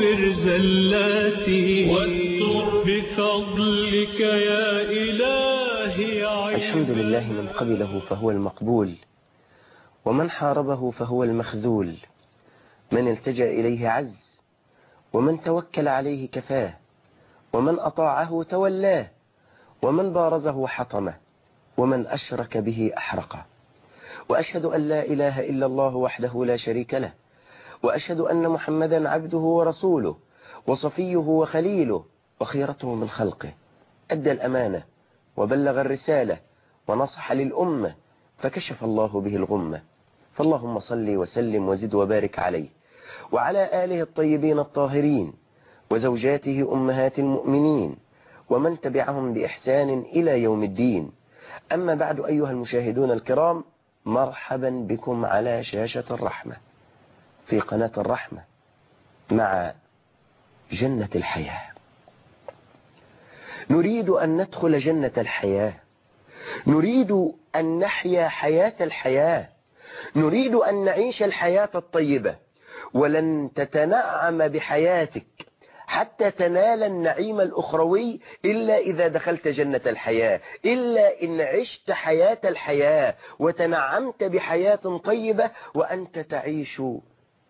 اغفر زلاتي. واستر بفضلك يا إلهي الحمد لله من قبله فهو المقبول ومن حاربه فهو المخذول. من التجأ إليه عز ومن توكل عليه كفاه ومن أطاعه تولاه ومن بارزه حطمه ومن أشرك به أحرقه. وأشهد أن لا إله إلا الله وحده لا شريك له وأشهد أن محمدا عبده ورسوله وصفيه وخليله وخيرته من خلقه. أدى الأمانة وبلغ الرسالة ونصح للأمة فكشف الله به الغمة. فاللهم صل وسلم وزد وبارك عليه. وعلى آله الطيبين الطاهرين وزوجاته أمهات المؤمنين ومن تبعهم بإحسان إلى يوم الدين. أما بعد أيها المشاهدون الكرام مرحبا بكم على شاشة الرحمة. في قناة الرحمة مع جنة الحياة. نريد أن ندخل جنة الحياة. نريد أن نحيا حياة الحياة. نريد أن نعيش الحياة الطيبة. ولن تتنعم بحياتك حتى تنال النعيم الأخروي إلا إذا دخلت جنة الحياة. إلا إن عشت حياة الحياة وتنعمت بحياة طيبة وأنت تعيش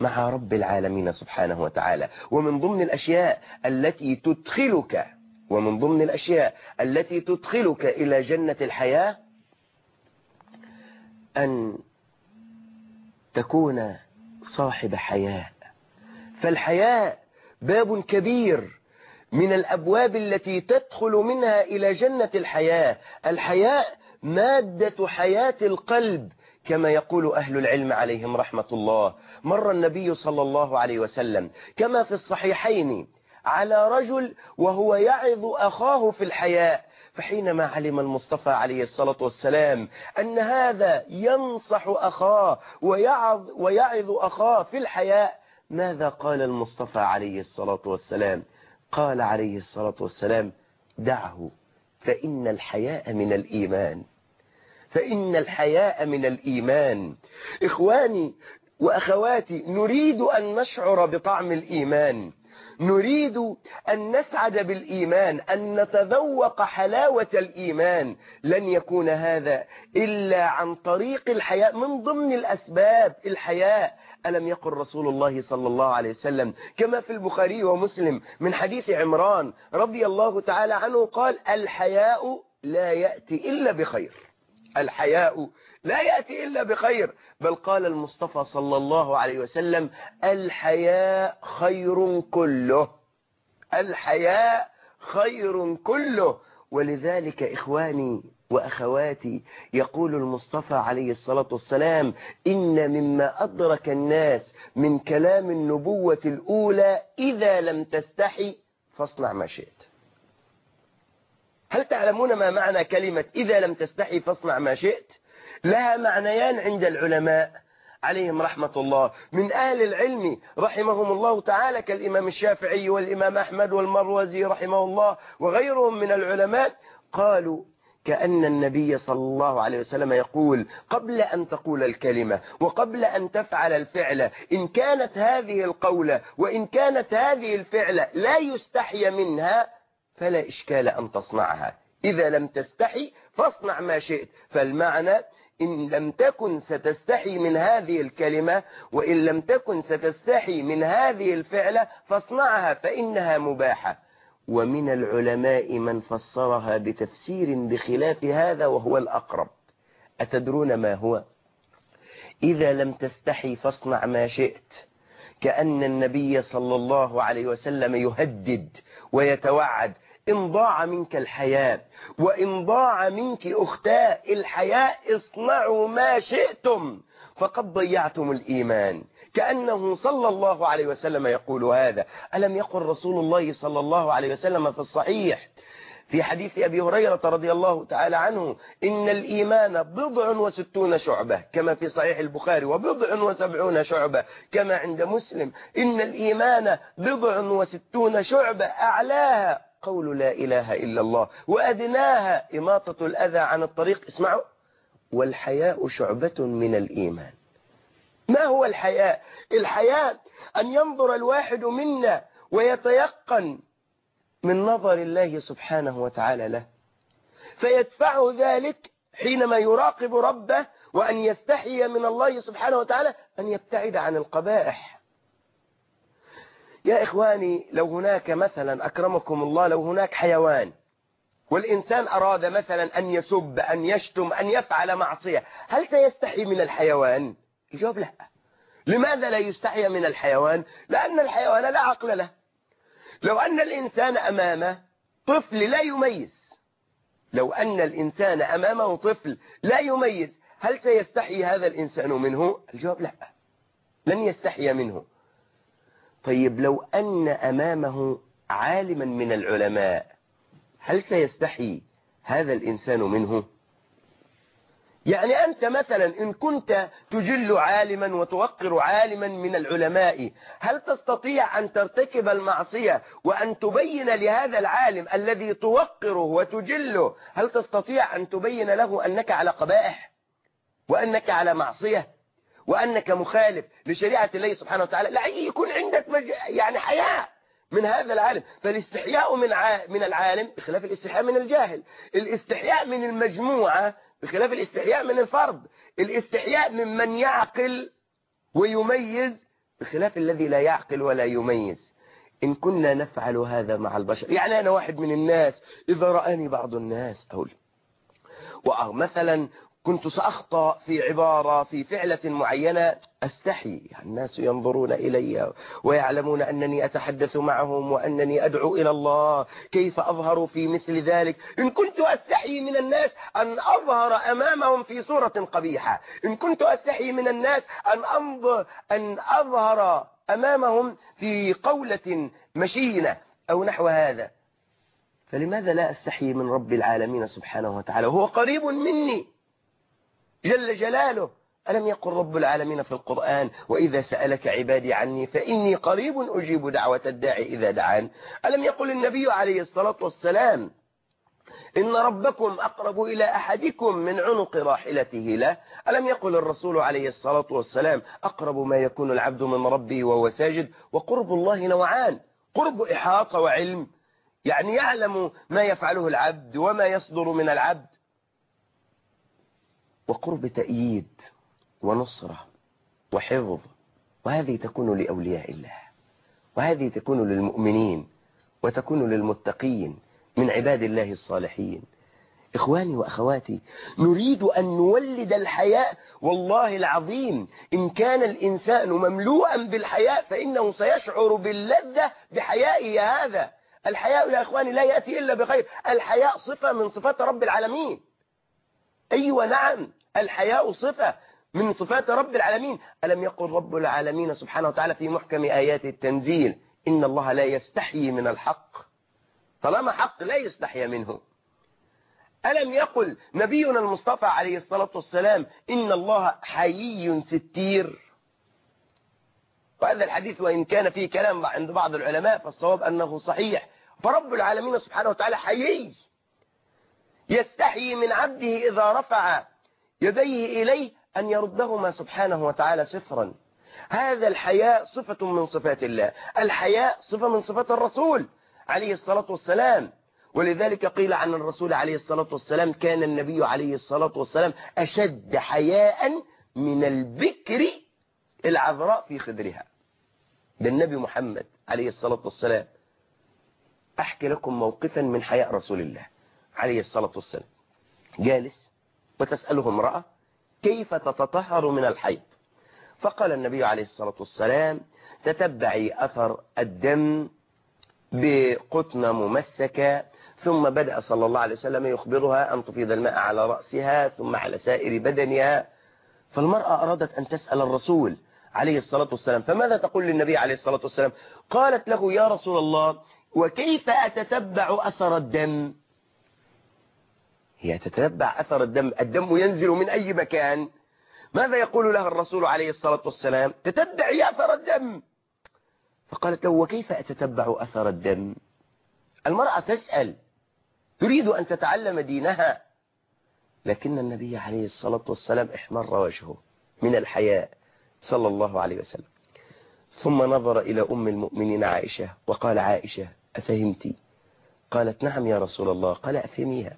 مع رب العالمين سبحانه وتعالى. ومن ضمن الأشياء التي تدخلك ومن ضمن الأشياء التي تدخلك إلى جنة الحياة أن تكون صاحب حياء فالحياء باب كبير من الأبواب التي تدخل منها إلى جنة الحياة. الحياء مادة حياة القلب. كما يقول أهل العلم عليهم رحمة الله مر النبي صلى الله عليه وسلم كما في الصحيحين على رجل وهو يعظ أخاه في الحياء فحينما علم المصطفى عليه الصلاة والسلام أن هذا ينصح أخاه ويعظ, ويعظ أخاه في الحياء ماذا قال المصطفى عليه الصلاة والسلام؟ قال عليه الصلاة والسلام دعه فإن الحياء من الإيمان. فإن الحياء من الإيمان. إخواني وأخواتي نريد أن نشعر بطعم الإيمان. نريد أن نسعد بالإيمان أن نتذوق حلاوة الإيمان. لن يكون هذا إلا عن طريق الحياء من ضمن الأسباب الحياء. ألم يقل رسول الله صلى الله عليه وسلم؟ كما في البخاري ومسلم من حديث عمران رضي الله تعالى عنه قال الحياء لا يأتي إلا بخير. الحياء لا يأتي إلا بخير. بل قال المصطفى صلى الله عليه وسلم الحياء خير كله. الحياء خير كله. ولذلك إخواني وأخواتي يقول المصطفى عليه الصلاة والسلام إن مما أدرك الناس من كلام النبوة الأولى إذا لم تستحي فاصنع ما شئت. هل تعلمون ما معنى كلمة إذا لم تستحي فاصنع ما شئت؟ لها معنيان عند العلماء عليهم رحمة الله. من أهل العلم رحمهم الله تعالى كالإمام الشافعي والإمام أحمد والمروزي رحمه الله وغيرهم من العلماء قالوا كأن النبي صلى الله عليه وسلم يقول قبل أن تقول الكلمة وقبل أن تفعل الفعل إن كانت هذه القولة وإن كانت هذه الفعلة لا يستحي منها فلا إشكال أن تصنعها. إذا لم تستحي فاصنع ما شئت. فالمعنى إن لم تكن ستستحي من هذه الكلمة وإن لم تكن ستستحي من هذه الفعلة فاصنعها فإنها مباحة. ومن العلماء من فسرها بتفسير بخلاف هذا وهو الأقرب. أتدرون ما هو؟ إذا لم تستحي فاصنع ما شئت. كأن النبي صلى الله عليه وسلم يهدد ويتوعد. إن ضاع منك الحياء وإن ضاع منك أختاء الحياء اصنعوا ما شئتم فقد ضيعتم الإيمان. كأنه صلى الله عليه وسلم يقول هذا. ألم يقل رسول الله صلى الله عليه وسلم في الصحيح في حديث أبي هريرة رضي الله تعالى عنه إن الإيمان بضع وستون شعبة كما في صحيح البخاري وبضع وسبعون شعبة كما عند مسلم إن الإيمان بضع وستون شعبة أعلاها. قول لا إله إلا الله وأدناها إماطة الأذى عن الطريق. اسمعوا. والحياء شعبة من الإيمان. ما هو الحياء؟ الحياء أن ينظر الواحد منا ويتيقن من نظر الله سبحانه وتعالى له. فيدفعه ذلك حينما يراقب ربه وأن يستحي من الله سبحانه وتعالى أن يبتعد عن القبائح يا إخواني لو هناك مثلا أكرمكم الله لو هناك حيوان والإنسان أراد مثلا أن يسب أن يشتم أن يفعل معصية هل سيستحي من الحيوان؟ الجواب لا. لماذا لا يستحي من الحيوان؟ لأن الحيوان لا عقل له. لو أن الإنسان أمامه طفل لا يميز. لو أن الإنسان أمامه طفل لا يميز هل سيستحي هذا الإنسان منه؟ الجواب لا. لن يستحي منه. طيب لو أن أمامه عالما من العلماء هل سيستحي هذا الإنسان منه؟ يعني أنت مثلا إن كنت تجل عالما وتوقر عالما من العلماء هل تستطيع أن ترتكب المعصية وأن تبين لهذا العالم الذي توقره وتجله؟ هل تستطيع أن تبين له أنك على قبائح وأنك على معصية؟ وأنك مخالف لشريعة الله سبحانه وتعالى لا يكون عندك. يعني حياء من هذا العالم فالاستحياء من. من العالم بخلاف الاستحياء من الجاهل الاستحياء من المجموعة بخلاف الاستحياء من الفرد الاستحياء ممن يعقل ويميز بخلاف الذي لا يعقل ولا يميز إن كنا نفعل هذا مع البشر يعني أنا واحد من الناس إذا رآني بعض الناس أقول مثلا كنت سأخطأ في عبارة في فعلة معينة. أستحي. الناس ينظرون إلي ويعلمون أنني أتحدث معهم وأنني أدعو إلى الله. كيف أظهر في مثل ذلك؟ إن كنت أستحي من الناس أن أظهر أمامهم في صورة قبيحة. إن كنت أستحي من الناس أن, أنظر أن أظهر أمامهم في قولة مشينة أو نحو هذا. فلماذا لا أستحي من رب العالمين سبحانه وتعالى؟ هو قريب مني. جل جلاله. ألم يقل رب العالمين في القرآن وإذا سألك عبادي عني فإني قريب أجيب دعوة الداعي إذا دعان. ألم يقل النبي عليه الصلاة والسلام إن ربكم أقرب إلى أحدكم من عنق راحلته له. ألم يقل الرسول عليه الصلاة والسلام أقرب ما يكون العبد من ربه وهو ساجد وقرب الله نوعان. قرب إحاطة وعلم. يعني يعلم ما يفعله العبد وما يصدر من العبد. وقرب تأييد ونصرة وحفظ وهذه تكون لأولياء الله وهذه تكون للمؤمنين وتكون للمتقين من عباد الله الصالحين. إخواني وأخواتي نريد أن نولد الحياء والله العظيم إن كان الإنسان مملوءا بالحياء فإنه سيشعر باللذة بحيائه هذا. الحياء يا إخواني لا يأتي إلا بخير. الحياء صفة من صفات رب العالمين. أيوة نعم. الحياء صفة من صفات رب العالمين. ألم يقل رب العالمين سبحانه وتعالى في محكم آيات التنزيل إن الله لا يستحيي من الحق؟ طالما حق لا يستحي منه. ألم يقل نبينا المصطفى عليه الصلاة والسلام إن الله حيي ستير؟ وهذا الحديث وإن كان فيه كلام عند بعض العلماء فالصواب أنه صحيح. فرب العالمين سبحانه وتعالى حيي. يستحيي من عبده إذا رفع يديه إليه أن يردهما سبحانه وتعالى صفرا هذا الحياء صفة من صفات الله. الحياء صفة من صفات الرسول عليه الصلاة والسلام. ولذلك قيل عن الرسول عليه الصلاة والسلام كان النبي عليه الصلاة والسلام أشد حياء من البكر العذراء في خدرها. ده النبي محمد عليه الصلاة والسلام. أحكي لكم موقفا من حياء رسول الله عليه الصلاة والسلام. جالس وتسأله امرأة كيف تتطهر من الحيض؟ فقال النبي عليه الصلاة والسلام تتبعي أثر الدم بقطنة ممسكة ثم بدأ صلى الله عليه وسلم يخبرها أن تفيض الماء على رأسها ثم على سائر بدنها. فالمرأة أرادت أن تسأل الرسول عليه الصلاة والسلام. فماذا تقول للنبي عليه الصلاة والسلام؟ قالت له يا رسول الله وكيف أتتبع أثر الدم؟ هي تتبع أثر الدم. الدم ينزل من أي مكان. ماذا يقول لها الرسول عليه الصلاة والسلام؟ تتبعي أثر الدم. فقالت له وكيف أتتبع أثر الدم؟ المرأة تسأل تريد أن تتعلم دينها. لكن النبي عليه الصلاة والسلام احمر وجهه من الحياء صلى الله عليه وسلم. ثم نظر إلى أم المؤمنين عائشة وقال عائشة أفهمتي قالت نعم يا رسول الله. قال أفهميها.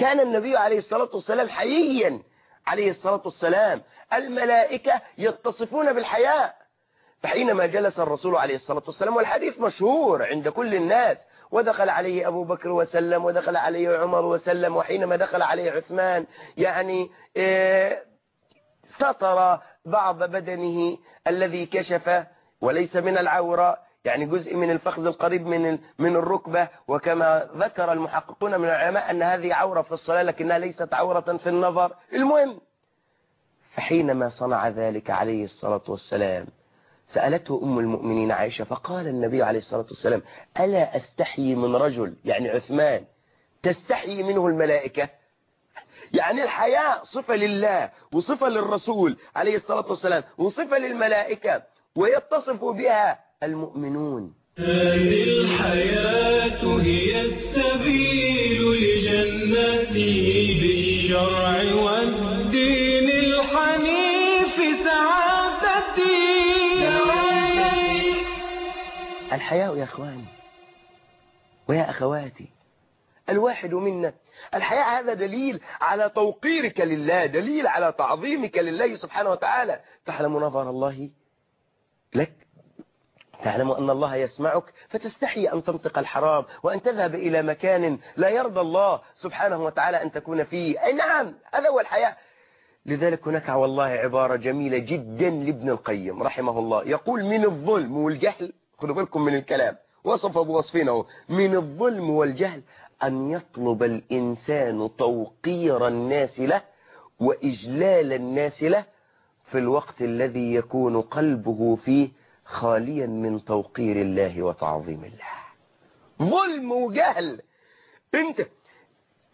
كان النبي عليه الصلاة والسلام حييا عليه الصلاة والسلام. الملائكة يتصفون بالحياء. فحينما جلس الرسول عليه الصلاة والسلام والحديث مشهور عند كل الناس ودخل عليه أبو بكر وسلم ودخل عليه عمر وسلم وحينما دخل عليه عثمان يعني إيه سطر بعض بدنه الذي كشف وليس من العورة. يعني جزء من الفخذ القريب من من الركبة. وكما ذكر المحققون من العلماء أن هذه عورة في الصلاة لكنها ليست عورة في النظر. المهم فحينما صنع ذلك عليه الصلاة والسلام سألته أم المؤمنين عائشة فقال النبي عليه الصلاة والسلام ألا أستحيي من رجل يعني عثمان تستحيي منه الملائكة؟ يعني الحياء صفة لله وصفة للرسول عليه الصلاة والسلام وصفة للملائكة ويتصف بها المؤمنون. هذه الحياة هي السبيل لجنتي بالشرع والدين الحنيف سعادتي. الحياء يا أخواني ويا أخواتي الواحد منا الحياء هذا دليل على توقيرك لله دليل على تعظيمك لله سبحانه وتعالى. تعلم نظر الله لك؟ تعلم أن الله يسمعك فتستحي أن تنطق الحرام وأن تذهب إلى مكان لا يرضى الله سبحانه وتعالى أن تكون فيه. أي نعم هذا هو الحياء لذلك هناك والله عبارة جميلة جدا لابن القيم رحمه الله. يقول من الظلم والجهل خذوا بالكم من الكلام. وصف بوصفينه من الظلم والجهل أن يطلب الإنسان توقير الناس له وإجلال الناس له في الوقت الذي يكون قلبه فيه خاليا من توقير الله وتعظيم الله. ظلم وجهل. انت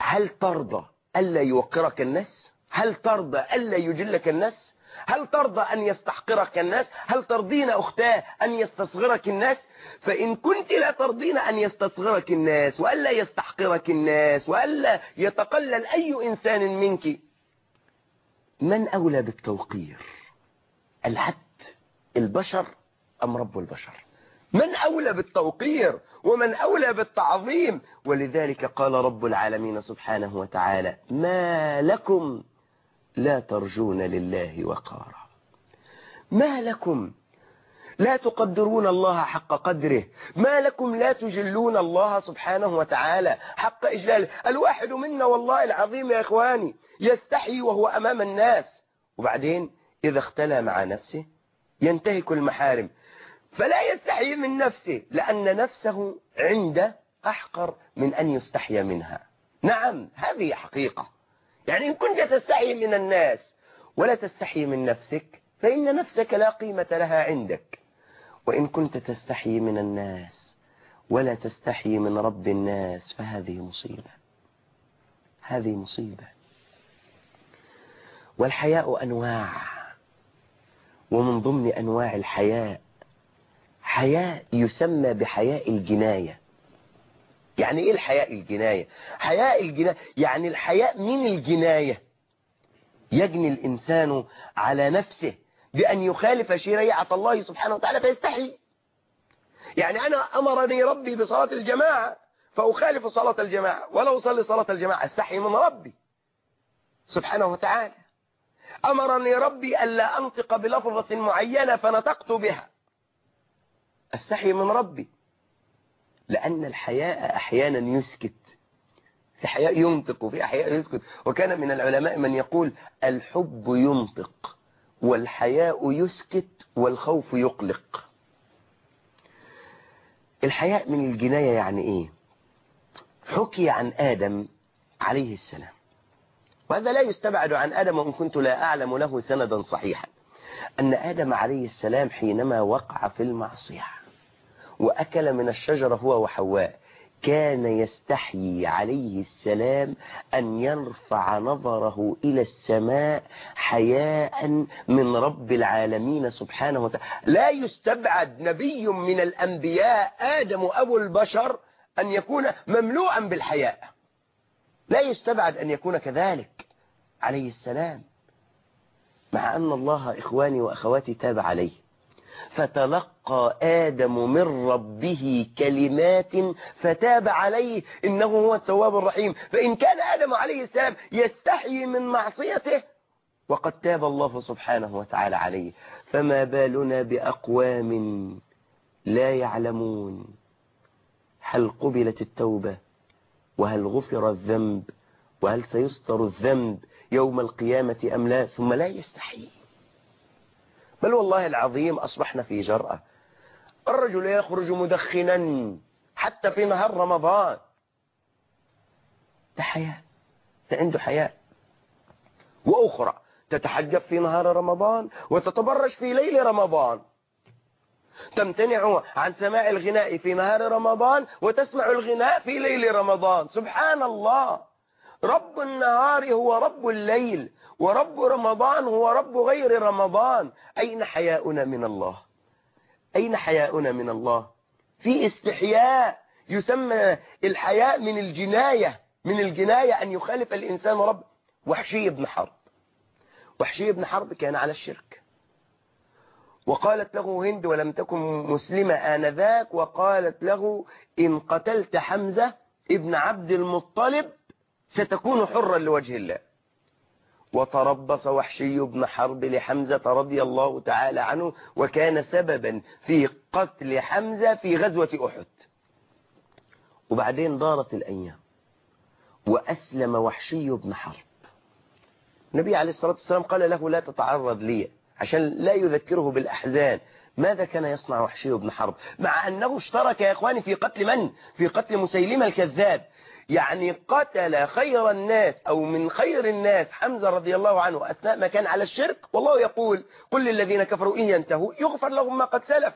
هل ترضى ألا يوقرك الناس؟ هل ترضى ألا يجلك الناس؟ هل ترضى أن يستحقرك الناس؟ هل ترضين أختاه أن يستصغرك الناس؟ فإن كنت لا ترضين أن يستصغرك الناس وألا يستحقرك الناس وألا يتقلل أي إنسان منك من أولى بالتوقير؟ العبد البشر أم رب البشر؟ من أولى بالتوقير ومن أولى بالتعظيم. ولذلك قال رب العالمين سبحانه وتعالى ما لكم لا ترجون لله وقارا. ما لكم لا تقدرون الله حق قدره. ما لكم لا تجلون الله سبحانه وتعالى حق إجلاله. الواحد منا والله العظيم يا إخواني يستحي وهو أمام الناس. وبعدين إذا اختلى مع نفسه ينتهك المحارم. فلا يستحي من نفسه لأن نفسه عنده أحقر من أن يستحي منها. نعم هذه حقيقة. يعني إن كنت تستحي من الناس ولا تستحي من نفسك فإن نفسك لا قيمة لها عندك. وإن كنت تستحي من الناس ولا تستحي من رب الناس فهذه مصيبة. هذه مصيبة. والحياء أنواع. ومن ضمن أنواع الحياء حياء يسمى بحياء الجناية. يعني إيه الحياء الجناية؟ حياء الجناية يعني الحياء من الجناية. يجني الإنسان على نفسه بأن يخالف شريعة الله سبحانه وتعالى فيستحي. يعني أنا أمرني ربي بصلاة الجماعة فأخالف صلاة الجماعة. ولا أصلي صلاة الجماعة أستحي من ربي سبحانه وتعالى. أمرني ربي ألا أنطق بلفظة معينة فنطقت بها. أستحي من ربي. لأن الحياء أحيانا يسكت. في حياء ينطق وفي أحياء يسكت. وكان من العلماء من يقول الحب ينطق والحياء يسكت والخوف يقلق. الحياء من الجناية يعني إيه؟ حكي عن آدم عليه السلام. وهذا لا يستبعد عن آدم وإن كنت لا أعلم له سندا صحيحا. أن آدم عليه السلام حينما وقع في المعصية. وأكل من الشجرة هو وحواء. كان يستحيي عليه السلام أن يرفع نظره إلى السماء حياء من رب العالمين سبحانه وتعالى لا يستبعد نبي من الأنبياء آدم أبو البشر أن يكون مملوءا بالحياء. لا يستبعد أن يكون كذلك عليه السلام. مع أن الله إخواني وأخواتي تاب عليه. فتلقى آدم من ربه كلمات فتاب عليه إنه هو التواب الرحيم. فإن كان آدم عليه السلام يستحيي من معصيته وقد تاب الله سبحانه وتعالى عليه. فما بالنا بأقوام لا يعلمون هل قبلت التوبة وهل غفر الذنب وهل سيستر الذنب يوم القيامة أم لا ثم لا يستحي. بل والله العظيم أصبحنا في جرأة. الرجل يخرج مدخنا حتى في نهار رمضان. ده حياة ده عنده حياة. وأخرى تتحجب في نهار رمضان وتتبرج في ليل رمضان. تمتنع عن سماع الغناء في نهار رمضان وتسمع الغناء في ليل رمضان. سبحان الله. رب النهار هو رب الليل ورب رمضان هو رب غير رمضان. أين حياؤنا من الله؟ أين حياؤنا من الله؟ في استحياء يسمى الحياء من الجناية من الجناية أن يخالف الإنسان رب. وحشي بن حرب. وحشي بن حرب كان على الشرك. وقالت له هند ولم تكن مسلمة آنذاك وقالت له إن قتلت حمزة ابن عبد المطلب ستكون حرا لوجه الله. وتربص وحشي بن حرب لحمزة رضي الله تعالى عنه وكان سببا في قتل حمزة في غزوة أحد. وبعدين دارت الأيام وأسلم وحشي بن حرب. النبي عليه الصلاة والسلام قال له لا تتعرض لي عشان لا يذكره بالأحزان. ماذا كان يصنع وحشي بن حرب؟ مع أنه اشترك يا إخواني في قتل من؟ في قتل مسيلمة الكذاب. يعني قتل خير الناس أو من خير الناس حمزة رضي الله عنه أثناء ما كان على الشرك والله يقول قل للذين كفروا إن ينتهوا يغفر لهم ما قد سلف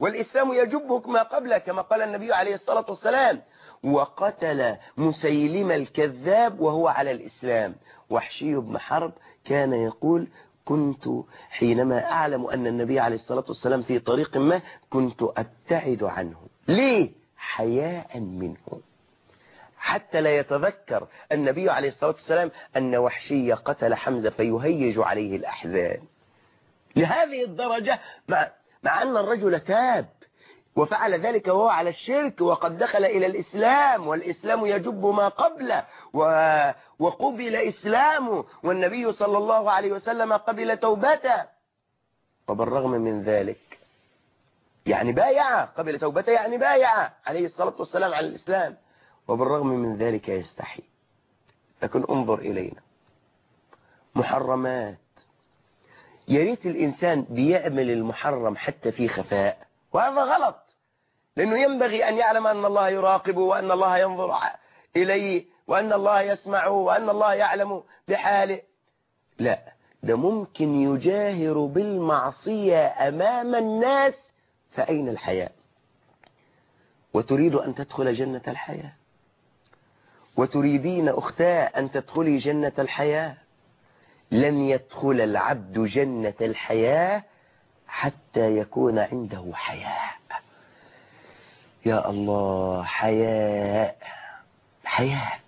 والإسلام يجبك ما قبله كما قال النبي عليه الصلاة والسلام وقتل مسيلم الكذاب وهو على الإسلام. وحشي بن حرب كان يقول كنت حينما أعلم أن النبي عليه الصلاة والسلام في طريق ما كنت أبتعد عنه. ليه؟ حياء منه. حتى لا يتذكر النبي عليه الصلاة والسلام أن وحشي قتل حمزة فيهيج عليه الأحزان. لهذه الدرجة مع, مع أن الرجل تاب وفعل ذلك وهو على الشرك وقد دخل إلى الإسلام والإسلام يجب ما قبله و... وقبل إسلامه والنبي صلى الله عليه وسلم قبل توبته. وبالرغم من ذلك يعني بايع قبل توبته يعني بايع عليه الصلاة والسلام على الإسلام. وبالرغم من ذلك يستحي. لكن انظر إلينا. محرمات. يريت الإنسان بيعمل المحرم حتى في خفاء. وهذا غلط. لأنه ينبغي أن يعلم أن الله يراقبه وأن الله ينظر إليه وأن الله يسمعه وأن الله يعلم بحاله. لا. ده ممكن يجاهر بالمعصية أمام الناس فأين الحياء وتريد أن تدخل جنة الحياة. وتريدين أختاه أن تدخلي جنة الحياة؟ لن يدخل العبد جنة الحياة حتى يكون عنده حياء. يا الله حياء حياء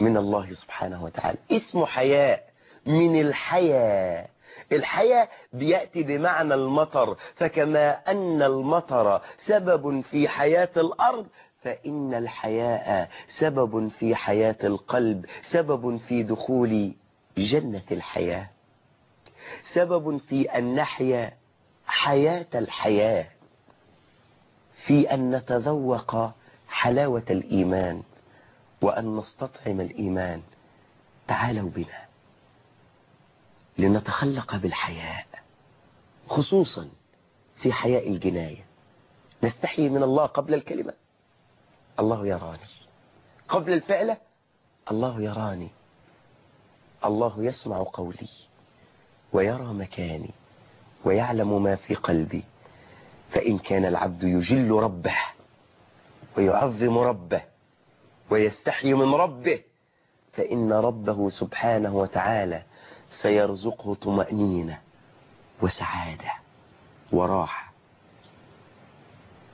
من الله سبحانه وتعالى. اسمه حياء من الحياء. الحياء بيأتي بمعنى المطر فكما أن المطر سبب في حياة الأرض فإن الحياء سبب في حياة القلب سبب في دخول جنة الحياة. سبب في أن نحيا حياة الحياة. في أن نتذوق حلاوة الإيمان وأن نستطعم الإيمان. تعالوا بنا لنتخلق بالحياء خصوصا في حياء الجناية. نستحي من الله قبل الكلمة. الله يراني. قبل الفعل الله يراني. الله يسمع قولي ويرى مكاني ويعلم ما في قلبي. فإن كان العبد يجل ربه ويعظم ربه ويستحي من ربه فإن ربه سبحانه وتعالى سيرزقه طمأنينة وسعادة وراحة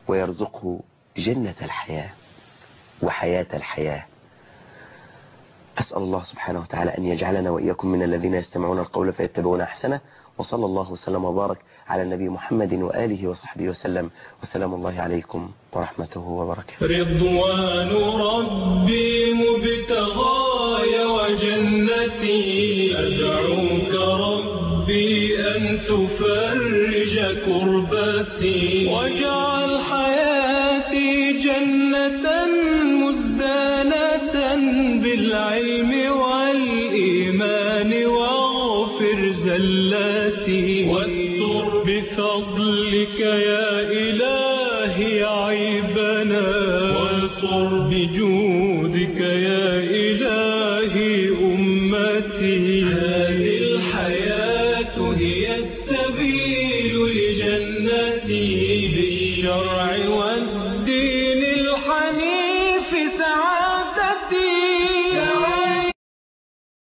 ويرزقه جنة الحياة. وحياة الحياة. أسأل الله سبحانه وتعالى أن يجعلنا وإياكم من الذين يستمعون القول فيتبعون أحسنه وصلى الله وسلم وبارك على النبي محمد وآله وصحبه وسلم. وسلام الله عليكم ورحمته وبركاته. رضوان ربي مبتغاي وجنتي أدعوك ربي أن تفرج كربتي واجعل